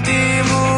hatimu